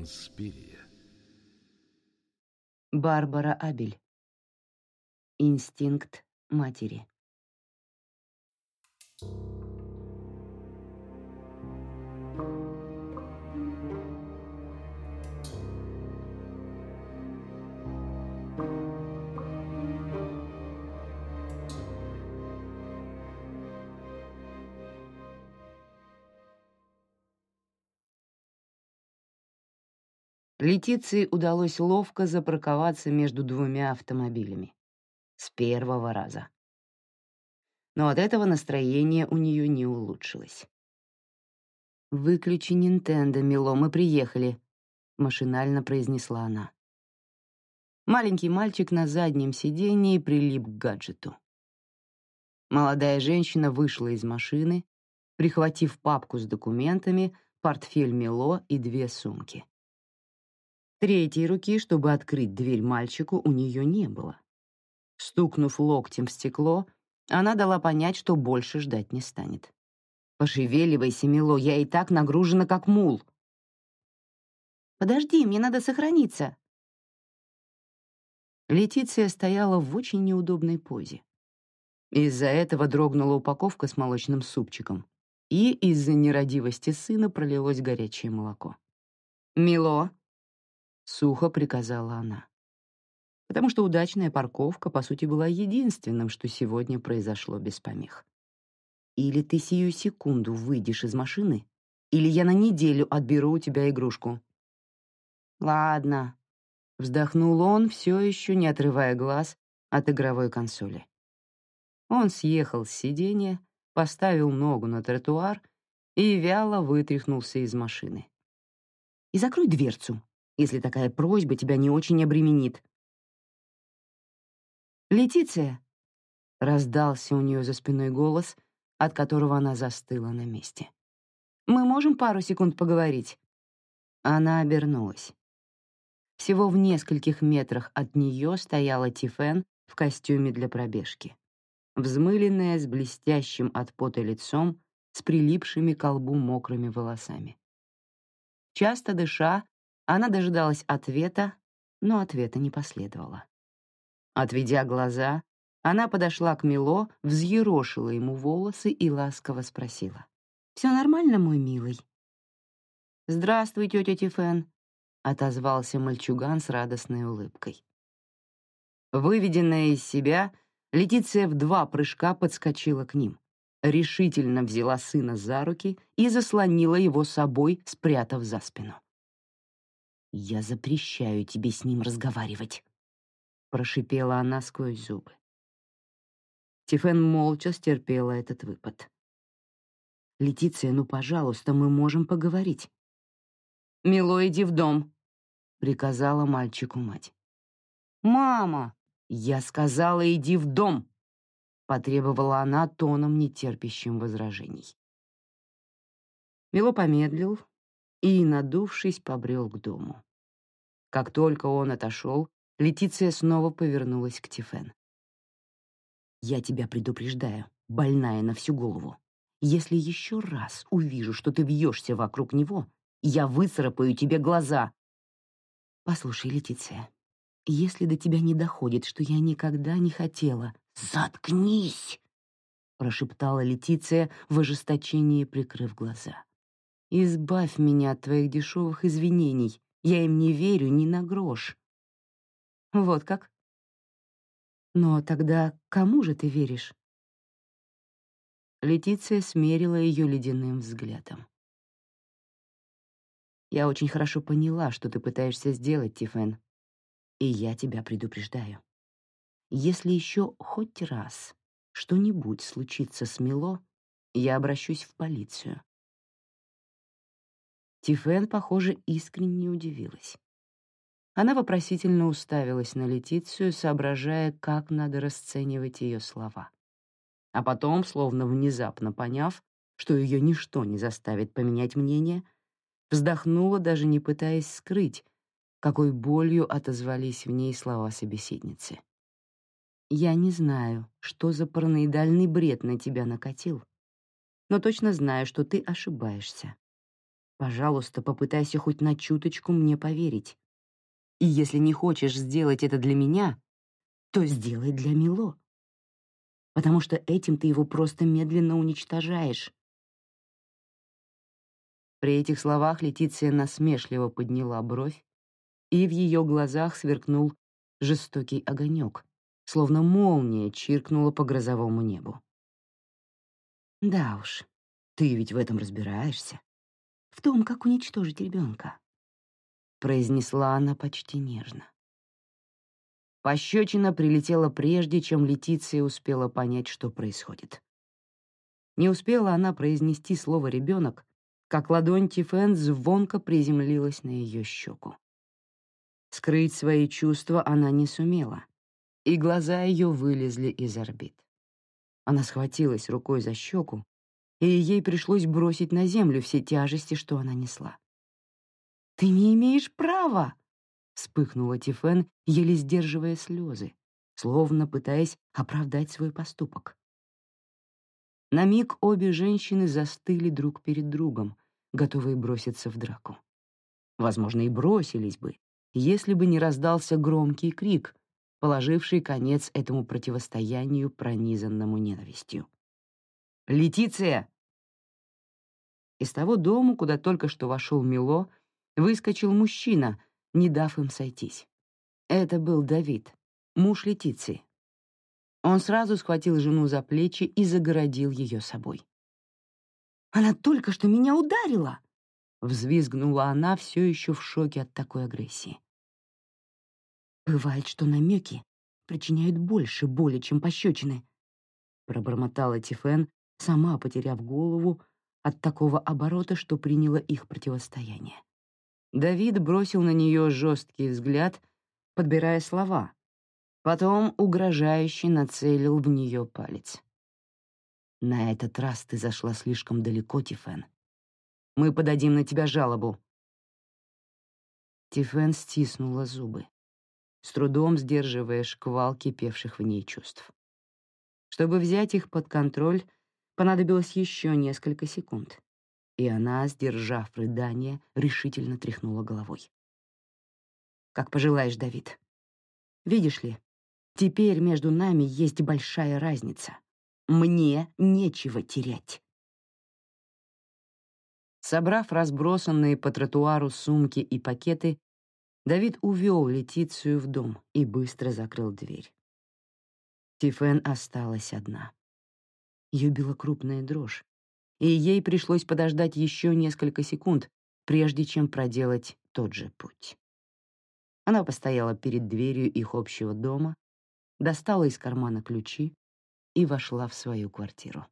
Инспирия. Барбара Абель. Инстинкт матери. Летиции удалось ловко запарковаться между двумя автомобилями. С первого раза. Но от этого настроение у нее не улучшилось. «Выключи Нинтендо, Мило, мы приехали», — машинально произнесла она. Маленький мальчик на заднем сидении прилип к гаджету. Молодая женщина вышла из машины, прихватив папку с документами, портфель Мило и две сумки. Третьей руки, чтобы открыть дверь мальчику, у нее не было. Стукнув локтем в стекло, она дала понять, что больше ждать не станет. «Пошевеливайся, Мило, я и так нагружена, как мул». «Подожди, мне надо сохраниться». Летиция стояла в очень неудобной позе. Из-за этого дрогнула упаковка с молочным супчиком, и из-за нерадивости сына пролилось горячее молоко. «Мило», сухо приказала она. Потому что удачная парковка, по сути, была единственным, что сегодня произошло без помех. Или ты сию секунду выйдешь из машины, или я на неделю отберу у тебя игрушку. Ладно, вздохнул он, все еще не отрывая глаз от игровой консоли. Он съехал с сиденья, поставил ногу на тротуар и вяло вытряхнулся из машины. «И закрой дверцу», если такая просьба тебя не очень обременит. «Летиция!» — раздался у нее за спиной голос, от которого она застыла на месте. «Мы можем пару секунд поговорить?» Она обернулась. Всего в нескольких метрах от нее стояла Тифен в костюме для пробежки, взмыленная с блестящим от пота лицом, с прилипшими к лбу мокрыми волосами. Часто дыша, она дожидалась ответа, но ответа не последовало. Отведя глаза, она подошла к Мило, взъерошила ему волосы и ласково спросила. «Все нормально, мой милый?» «Здравствуй, тетя Тифен», — отозвался мальчуган с радостной улыбкой. Выведенная из себя, Летиция в два прыжка подскочила к ним, решительно взяла сына за руки и заслонила его собой, спрятав за спину. «Я запрещаю тебе с ним разговаривать», — прошипела она сквозь зубы. Тифен молча стерпела этот выпад. «Летиция, ну, пожалуйста, мы можем поговорить». «Мило, иди в дом», — приказала мальчику мать. «Мама!» «Я сказала, иди в дом!» — потребовала она тоном, нетерпящим возражений. Мило помедлил, и, надувшись, побрел к дому. Как только он отошел, Летиция снова повернулась к Тифен. «Я тебя предупреждаю, больная на всю голову. Если еще раз увижу, что ты вьешься вокруг него, я выцарапаю тебе глаза». «Послушай, Летиция, если до тебя не доходит, что я никогда не хотела...» «Заткнись!» — прошептала Летиция в ожесточении, прикрыв глаза. Избавь меня от твоих дешевых извинений. Я им не верю ни на грош. Вот как? Но тогда кому же ты веришь? Летиция смерила ее ледяным взглядом. Я очень хорошо поняла, что ты пытаешься сделать, Тифен. И я тебя предупреждаю. Если еще хоть раз что-нибудь случится с Мило, я обращусь в полицию. Тифен, похоже, искренне удивилась. Она вопросительно уставилась на Летицию, соображая, как надо расценивать ее слова. А потом, словно внезапно поняв, что ее ничто не заставит поменять мнение, вздохнула, даже не пытаясь скрыть, какой болью отозвались в ней слова собеседницы. «Я не знаю, что за параноидальный бред на тебя накатил, но точно знаю, что ты ошибаешься. Пожалуйста, попытайся хоть на чуточку мне поверить. И если не хочешь сделать это для меня, то сделай для Мило. Потому что этим ты его просто медленно уничтожаешь. При этих словах Летиция насмешливо подняла бровь, и в ее глазах сверкнул жестокий огонек, словно молния чиркнула по грозовому небу. «Да уж, ты ведь в этом разбираешься. В том, как уничтожить ребенка», — произнесла она почти нежно. Пощечина прилетела прежде, чем Летиция успела понять, что происходит. Не успела она произнести слово «ребенок», как ладонь Тифен звонко приземлилась на ее щеку. Скрыть свои чувства она не сумела, и глаза ее вылезли из орбит. Она схватилась рукой за щеку, и ей пришлось бросить на землю все тяжести, что она несла. «Ты не имеешь права!» — вспыхнула Тифен, еле сдерживая слезы, словно пытаясь оправдать свой поступок. На миг обе женщины застыли друг перед другом, готовые броситься в драку. Возможно, и бросились бы, если бы не раздался громкий крик, положивший конец этому противостоянию, пронизанному ненавистью. «Летиция!» Из того дома, куда только что вошел Мило, выскочил мужчина, не дав им сойтись. Это был Давид, муж Летиции. Он сразу схватил жену за плечи и загородил ее собой. «Она только что меня ударила!» Взвизгнула она, все еще в шоке от такой агрессии. «Бывает, что намеки причиняют больше боли, чем пощечины», пробормотала Тифен, сама потеряв голову от такого оборота, что приняло их противостояние. Давид бросил на нее жесткий взгляд, подбирая слова. Потом угрожающе нацелил в нее палец. «На этот раз ты зашла слишком далеко, Тифен. Мы подадим на тебя жалобу». Тифен стиснула зубы, с трудом сдерживая шквал кипевших в ней чувств. Чтобы взять их под контроль, понадобилось еще несколько секунд, и она, сдержав рыдание, решительно тряхнула головой. «Как пожелаешь, Давид. Видишь ли, теперь между нами есть большая разница. Мне нечего терять». Собрав разбросанные по тротуару сумки и пакеты, Давид увел Летицию в дом и быстро закрыл дверь. Тифен осталась одна. Ее била крупная дрожь, и ей пришлось подождать еще несколько секунд, прежде чем проделать тот же путь. Она постояла перед дверью их общего дома, достала из кармана ключи и вошла в свою квартиру.